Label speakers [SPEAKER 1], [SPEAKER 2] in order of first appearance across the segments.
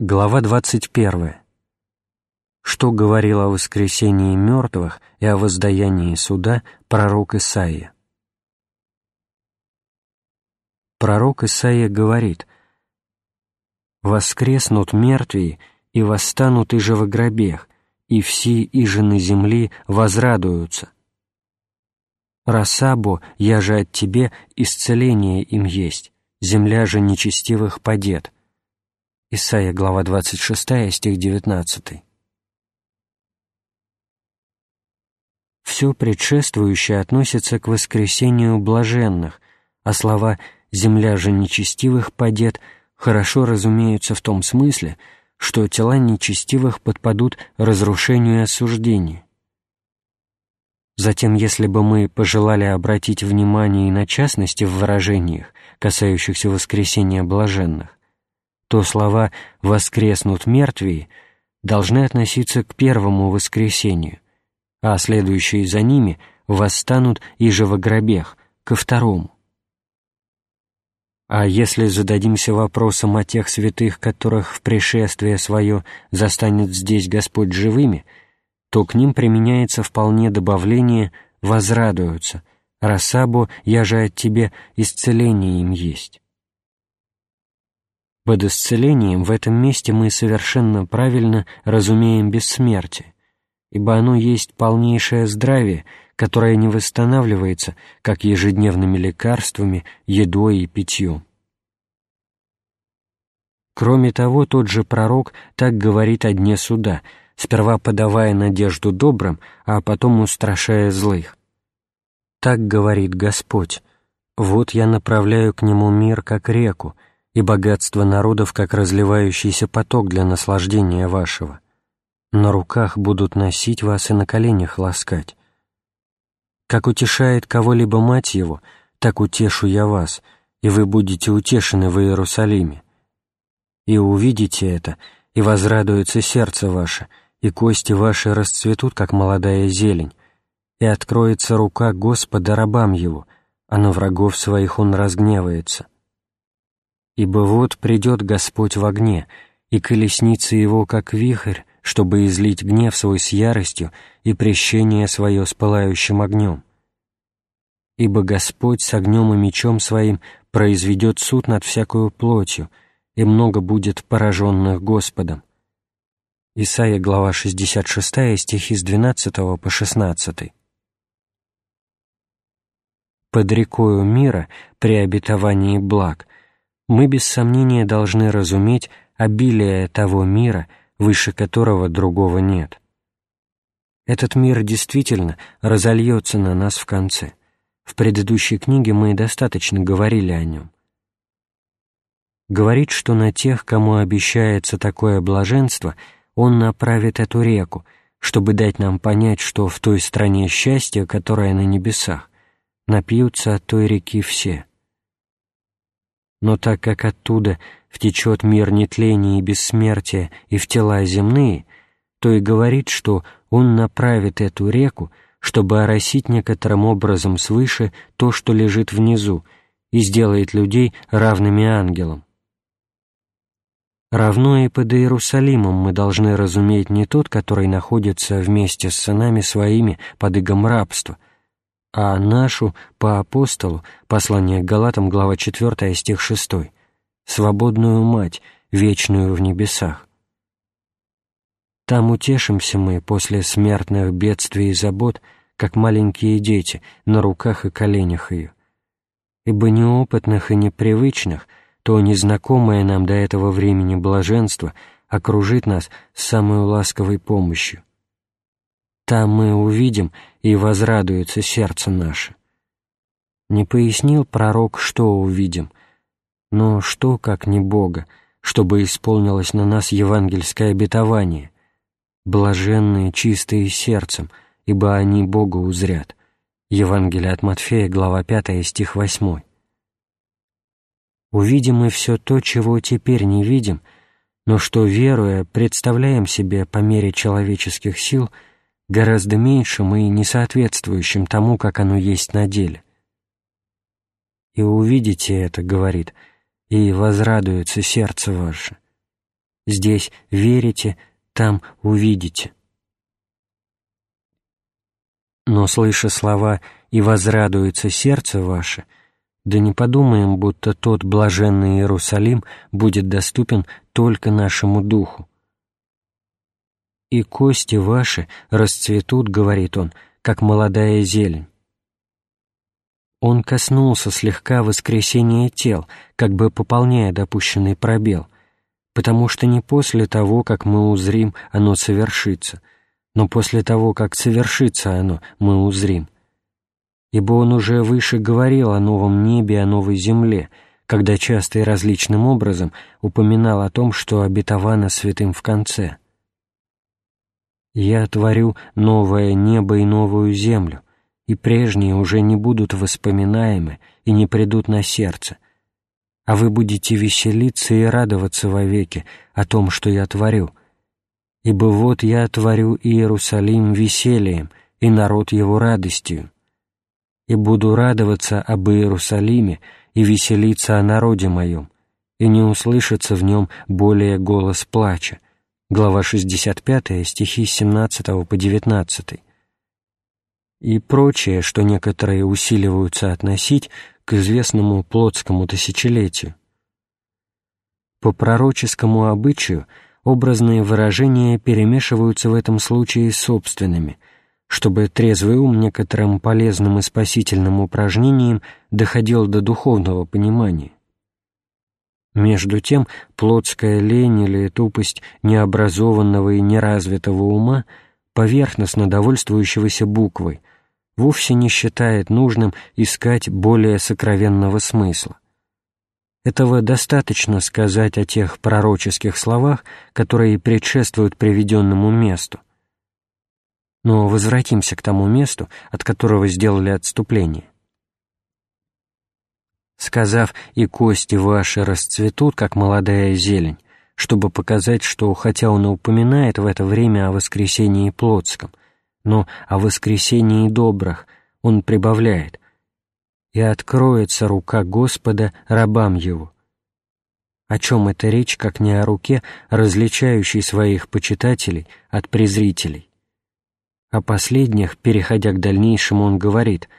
[SPEAKER 1] Глава 21. Что говорил о воскресении мертвых и о воздаянии суда пророк Исаия? Пророк Исаия говорит «Воскреснут мертвые, и восстанут иже во гробех, и все иже на земли возрадуются. Расабо, я же от тебе, исцеление им есть, земля же нечестивых падет». Исайя, глава 26, стих 19. Все предшествующее относится к воскресению блаженных, а слова «земля же нечестивых падет» хорошо разумеются в том смысле, что тела нечестивых подпадут разрушению и осуждению. Затем, если бы мы пожелали обратить внимание и на частности в выражениях, касающихся воскресения блаженных, то слова «воскреснут мертвые» должны относиться к первому воскресению, а следующие за ними восстанут и же во гробех, ко второму. А если зададимся вопросом о тех святых, которых в пришествие свое застанет здесь Господь живыми, то к ним применяется вполне добавление «возрадуются», «рассабу, я же от тебе, исцеление им есть». Под исцелением в этом месте мы совершенно правильно разумеем бессмертие, ибо оно есть полнейшее здравие — которая не восстанавливается, как ежедневными лекарствами, едой и питьем. Кроме того, тот же пророк так говорит о дне суда, сперва подавая надежду добрым, а потом устрашая злых. Так говорит Господь, «Вот я направляю к нему мир, как реку, и богатство народов, как разливающийся поток для наслаждения вашего. На руках будут носить вас и на коленях ласкать. Как утешает кого-либо мать его, так утешу я вас, и вы будете утешены в Иерусалиме. И увидите это, и возрадуется сердце ваше, и кости ваши расцветут, как молодая зелень, и откроется рука Господа рабам его, а на врагов своих он разгневается. Ибо вот придет Господь в огне, и колесница его, как вихрь, чтобы излить гнев свой с яростью и прещение свое с пылающим огнем. Ибо Господь с огнем и мечом своим произведет суд над всякую плотью, и много будет пораженных Господом. Исайя, глава 66, стихи с 12 по 16. Под рекою мира, при обетовании благ, мы без сомнения должны разуметь обилие того мира — выше которого другого нет. Этот мир действительно разольется на нас в конце. В предыдущей книге мы достаточно говорили о нем. Говорит, что на тех, кому обещается такое блаженство, он направит эту реку, чтобы дать нам понять, что в той стране счастья, которая на небесах, напьются от той реки все. Но так как оттуда втечет мир нетления и бессмертия и в тела земные, то и говорит, что он направит эту реку, чтобы оросить некоторым образом свыше то, что лежит внизу, и сделает людей равными ангелам. Равно и под Иерусалимом мы должны разуметь не тот, который находится вместе с сынами своими под игом рабства, а нашу по апостолу, послание к Галатам, глава 4, стих 6, свободную Мать, вечную в небесах. Там утешимся мы после смертных бедствий и забот, как маленькие дети на руках и коленях ее. Ибо неопытных и непривычных, то незнакомое нам до этого времени блаженство окружит нас с самой ласковой помощью. Там мы увидим, и возрадуется сердце наше. Не пояснил пророк, что увидим — но что, как не Бога, чтобы исполнилось на нас евангельское обетование? Блаженные, чистые сердцем, ибо они Бога узрят. Евангелие от Матфея, глава 5, стих 8. Увидим мы все то, чего теперь не видим, но что, веруя, представляем себе по мере человеческих сил гораздо меньшим и несоответствующим тому, как оно есть на деле. «И увидите это, — говорит, — и возрадуется сердце ваше. Здесь верите, там увидите. Но, слыша слова «и возрадуется сердце ваше», да не подумаем, будто тот блаженный Иерусалим будет доступен только нашему духу. «И кости ваши расцветут, — говорит он, — как молодая зелень». Он коснулся слегка воскресения тел, как бы пополняя допущенный пробел, потому что не после того, как мы узрим, оно совершится, но после того, как совершится оно, мы узрим ибо он уже выше говорил о новом небе о новой земле, когда часто и различным образом упоминал о том, что обетовано святым в конце. «Я творю новое небо и новую землю, и прежние уже не будут воспоминаемы и не придут на сердце, а вы будете веселиться и радоваться вовеки о том, что я творю. Ибо вот я творю Иерусалим весельем, и народ его радостью и буду радоваться об Иерусалиме и веселиться о народе моем, и не услышится в нем более голос плача». Глава 65, стихи с 17 по 19. И прочее, что некоторые усиливаются относить к известному плотскому тысячелетию. По пророческому обычаю образные выражения перемешиваются в этом случае с собственными – чтобы трезвый ум некоторым полезным и спасительным упражнением доходил до духовного понимания. Между тем, плотская лень или тупость необразованного и неразвитого ума, поверхностно довольствующегося буквой, вовсе не считает нужным искать более сокровенного смысла. Этого достаточно сказать о тех пророческих словах, которые предшествуют приведенному месту, но возвратимся к тому месту, от которого сделали отступление. Сказав «и кости ваши расцветут, как молодая зелень», чтобы показать, что, хотя он и упоминает в это время о воскресении плотском, но о воскресении добрых он прибавляет «и откроется рука Господа рабам его». О чем эта речь, как не о руке, различающей своих почитателей от презрителей? О последних, переходя к дальнейшему, он говорит,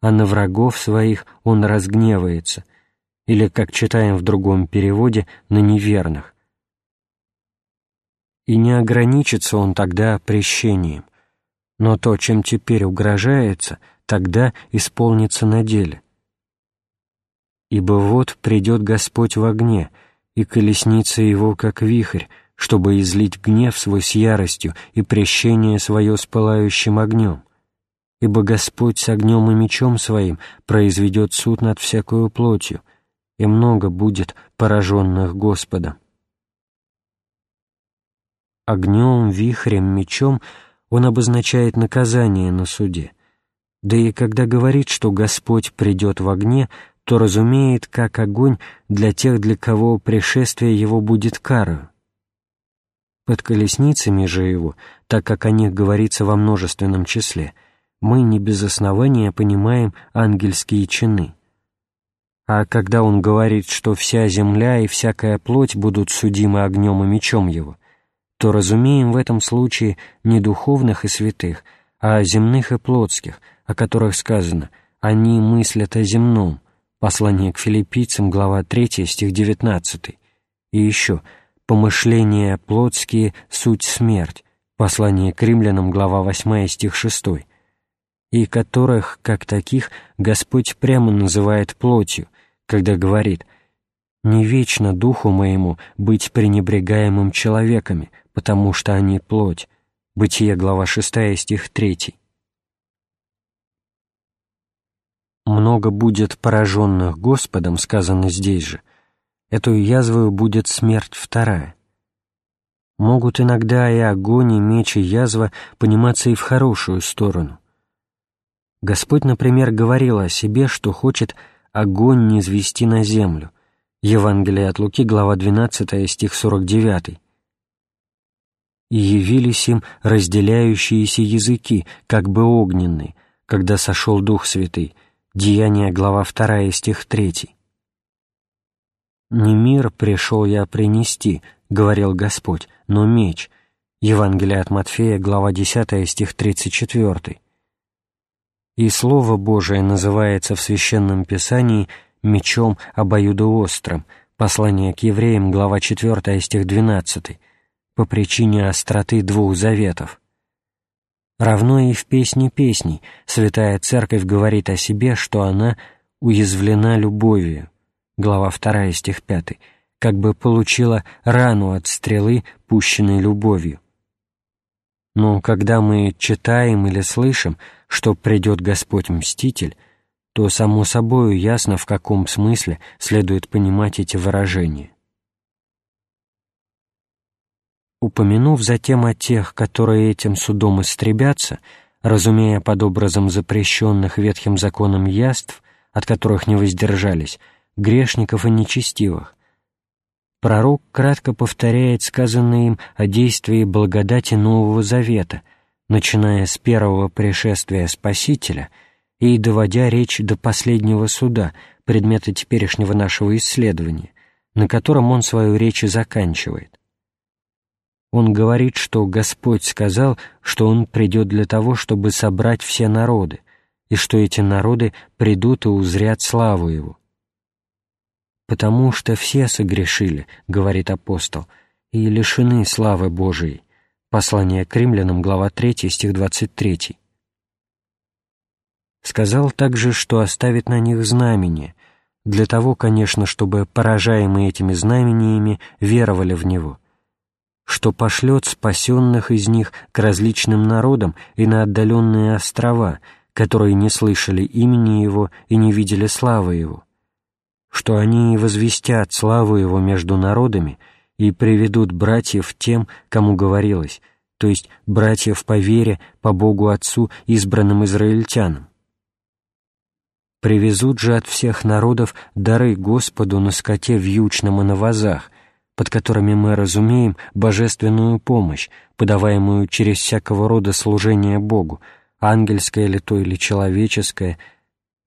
[SPEAKER 1] а на врагов своих он разгневается, или, как читаем в другом переводе, на неверных. И не ограничится он тогда прещением, но то, чем теперь угрожается, тогда исполнится на деле. Ибо вот придет Господь в огне, и колесница его, как вихрь, чтобы излить гнев свой с яростью и прещение свое с пылающим огнем. Ибо Господь с огнем и мечом своим произведет суд над всякою плотью, и много будет пораженных Господом. Огнем, вихрем, мечом он обозначает наказание на суде. Да и когда говорит, что Господь придет в огне, то разумеет, как огонь для тех, для кого пришествие его будет карою. Под колесницами же его, так как о них говорится во множественном числе, мы не без основания понимаем ангельские чины. А когда он говорит, что вся земля и всякая плоть будут судимы огнем и мечом его, то разумеем в этом случае не духовных и святых, а земных и плотских, о которых сказано «они мыслят о земном», послание к филиппийцам, глава 3, стих 19, и еще – помышления плотские — суть смерть, послание к римлянам, глава 8, стих 6, и которых, как таких, Господь прямо называет плотью, когда говорит «Не вечно духу моему быть пренебрегаемым человеками, потому что они плоть». Бытие, глава 6, стих 3. «Много будет пораженных Господом», сказано здесь же, эту язвою будет смерть вторая. Могут иногда и огонь, и меч, и язва пониматься и в хорошую сторону. Господь, например, говорил о себе, что хочет огонь не звести на землю. Евангелие от Луки, глава 12, стих 49. «И явились им разделяющиеся языки, как бы огненные, когда сошел Дух Святый». Деяние, глава 2, стих 3. «Не мир пришел я принести, говорил Господь, но меч. Евангелие от Матфея, глава 10, стих 34. И Слово Божие называется в Священном Писании мечом обоюдоострым, послание к евреям, глава 4, стих 12, по причине остроты двух заветов. Равно и в «Песне песней» Святая Церковь говорит о себе, что она уязвлена любовью, глава 2, стих 5, как бы получила рану от стрелы, пущенной любовью. Но когда мы читаем или слышим, что придет Господь-Мститель, то само собою ясно, в каком смысле следует понимать эти выражения. Упомянув затем о тех, которые этим судом истребятся, разумея под образом запрещенных ветхим законом яств, от которых не воздержались, грешников и нечестивых, пророк кратко повторяет сказанное им о действии благодати Нового Завета, начиная с первого пришествия Спасителя и доводя речь до последнего суда, предмета теперешнего нашего исследования, на котором он свою речь и заканчивает. Он говорит, что Господь сказал, что Он придет для того, чтобы собрать все народы, и что эти народы придут и узрят славу Его. «Потому что все согрешили», — говорит апостол, — «и лишены славы Божией». Послание к римлянам, глава 3, стих 23. Сказал также, что оставит на них знамение, для того, конечно, чтобы поражаемые этими знамениями веровали в Него — что пошлет спасенных из них к различным народам и на отдаленные острова, которые не слышали имени Его и не видели славы Его, что они возвестят славу Его между народами и приведут братьев тем, кому говорилось, то есть братьев по вере, по Богу Отцу, избранным израильтянам. Привезут же от всех народов дары Господу на скоте вьючном и на вазах, под которыми мы разумеем божественную помощь, подаваемую через всякого рода служение Богу, ангельское ли то или человеческое,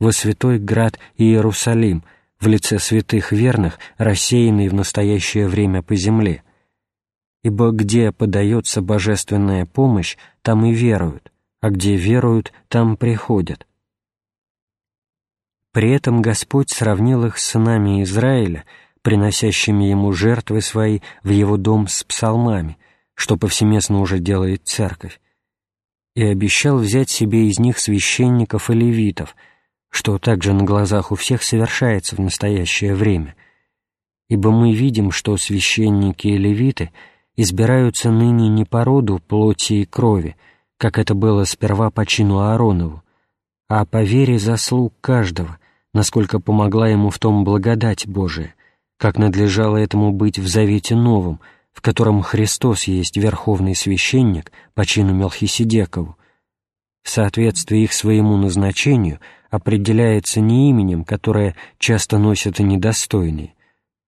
[SPEAKER 1] во святой град Иерусалим, в лице святых верных, рассеянный в настоящее время по земле. Ибо где подается божественная помощь, там и веруют, а где веруют, там приходят. При этом Господь сравнил их с сынами Израиля — приносящими ему жертвы свои в его дом с псалмами, что повсеместно уже делает церковь, и обещал взять себе из них священников и левитов, что также на глазах у всех совершается в настоящее время, ибо мы видим, что священники и левиты избираются ныне не по роду плоти и крови, как это было сперва по чину Ааронову, а по вере заслуг каждого, насколько помогла ему в том благодать Божия, как надлежало этому быть в Завете Новом, в котором Христос есть верховный священник по чину Мелхиседекову, в соответствии их своему назначению определяется не именем, которое часто носят и недостойные,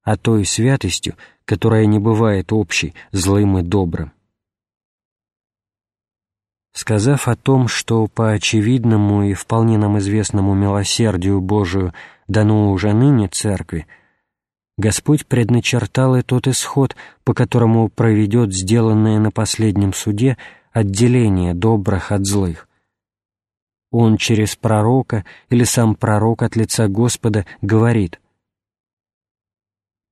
[SPEAKER 1] а той святостью, которая не бывает общей злым и добрым. Сказав о том, что по очевидному и вполне нам известному милосердию Божию дано уже ныне Церкви, Господь предначертал и тот исход, по которому проведет сделанное на последнем суде отделение добрых от злых. Он через пророка или сам пророк от лица Господа говорит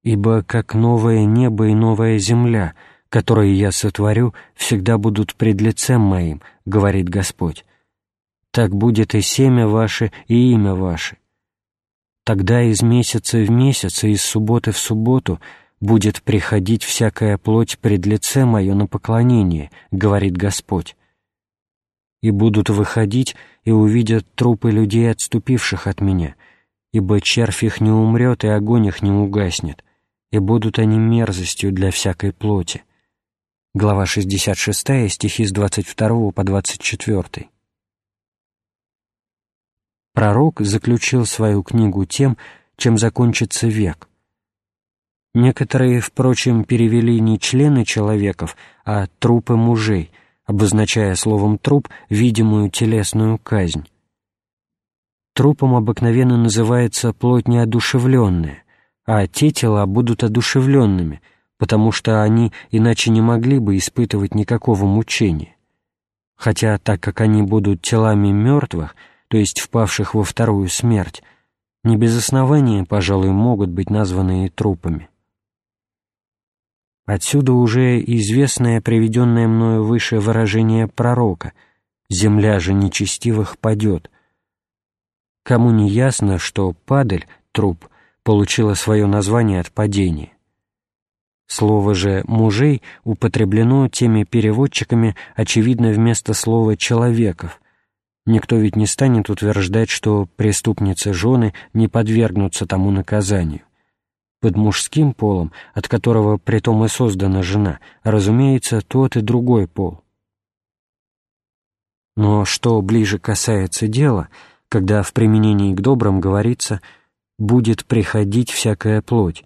[SPEAKER 1] «Ибо как новое небо и новая земля, которые я сотворю, всегда будут пред лицем моим, — говорит Господь. Так будет и семя ваше, и имя ваше, Тогда из месяца в месяц и из субботы в субботу будет приходить всякая плоть пред лице мое на поклонение, говорит Господь. И будут выходить и увидят трупы людей, отступивших от меня, ибо червь их не умрет и огонь их не угаснет, и будут они мерзостью для всякой плоти. Глава 66, стихи с 22 по 24 пророк заключил свою книгу тем, чем закончится век. Некоторые, впрочем, перевели не члены человеков, а трупы мужей, обозначая словом «труп» видимую телесную казнь. Трупом обыкновенно называется плоть неодушевленная, а те тела будут одушевленными, потому что они иначе не могли бы испытывать никакого мучения. Хотя, так как они будут телами мертвых, то есть впавших во вторую смерть, не без основания, пожалуй, могут быть названы трупами. Отсюда уже известное приведенное мною выше выражение пророка «Земля же нечестивых падет». Кому не ясно, что падаль, труп, получила свое название от падения. Слово же «мужей» употреблено теми переводчиками, очевидно, вместо слова «человеков». Никто ведь не станет утверждать, что преступницы жены не подвергнутся тому наказанию. Под мужским полом, от которого притом и создана жена, разумеется, тот и другой пол. Но что ближе касается дела, когда в применении к добрым говорится «будет приходить всякая плоть»,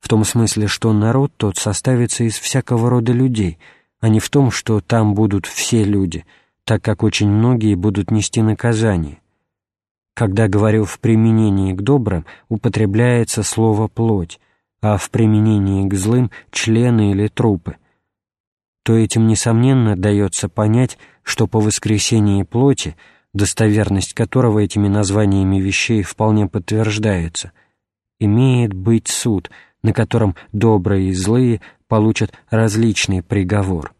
[SPEAKER 1] в том смысле, что народ тот составится из всякого рода людей, а не в том, что там будут все люди, так как очень многие будут нести наказание. Когда говорю в применении к добрым, употребляется слово «плоть», а в применении к злым — члены или трупы, то этим, несомненно, дается понять, что по воскресении плоти, достоверность которого этими названиями вещей вполне подтверждается, имеет быть суд — на котором добрые и злые получат различный приговор –